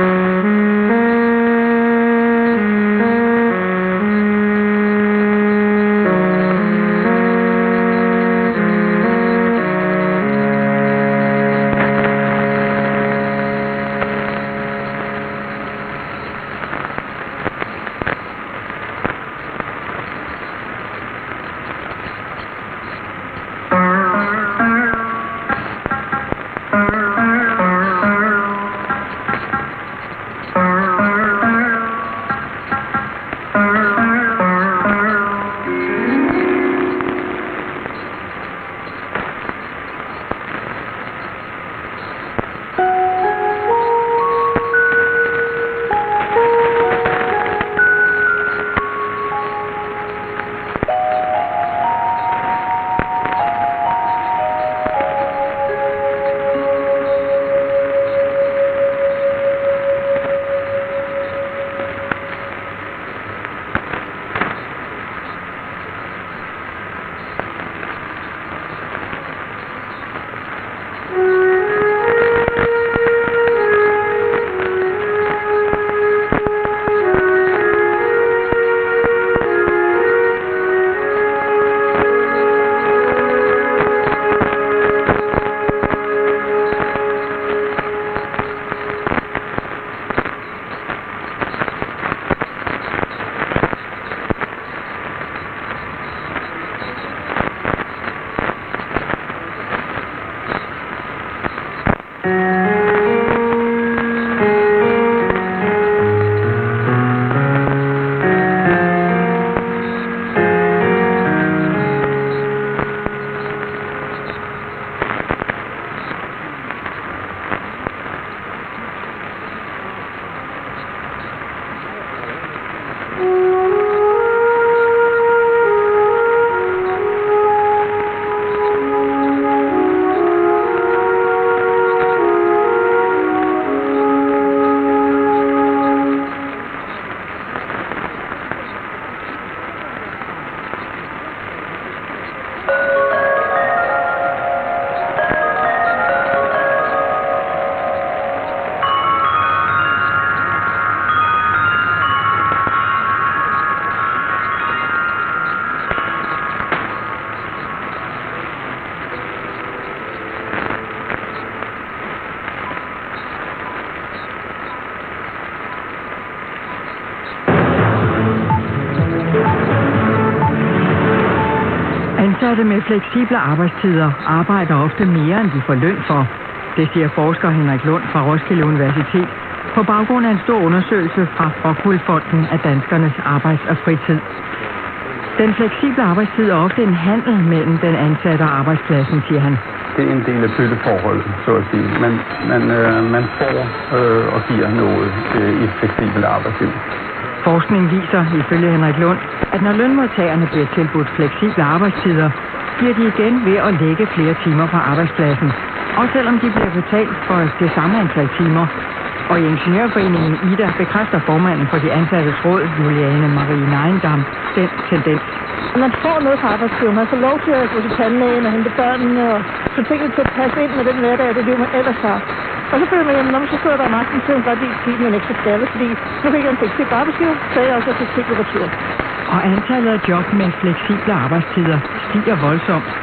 Mm-hmm. Ansatte med fleksible arbejdstider arbejder ofte mere, end de får løn for. Det siger forsker Henrik Lund fra Roskilde Universitet på baggrund af en stor undersøgelse fra Rockwool-fonden af danskernes arbejds- og fritid. Den fleksible arbejdstid er ofte en handel mellem den ansatte og arbejdspladsen, siger han. Det er en del af bytteforholdet, så at sige. Man, man, øh, man får øh, og giver noget øh, i et fleksibelt arbejdsliv. Forskning viser, ifølge Henrik Lund, at når lønmodtagerne bliver tilbudt fleksible arbejdstider, bliver de igen ved at lægge flere timer på arbejdspladsen. Og selvom de bliver betalt for det samme antal timer. Og i Ingeniørforeningen IDA bekræfter formanden for de ansattes råd, Juliane Marie Neindam, den tendens. Man får noget fra arbejdstiden. Man får lov til at gå til tandlægen og hente børnene og få tingene til at passe ind med den hverdag, det liv, man ellers har. Og så føler man, jamen, når man så stod der om aftenen, så er godt lide tiden, men ikke så skal fordi nu fik jeg en fleksibel arbejdsgiver, så jeg også fleksibel retur. Og antallet af job med fleksible arbejdstider stiger voldsomt.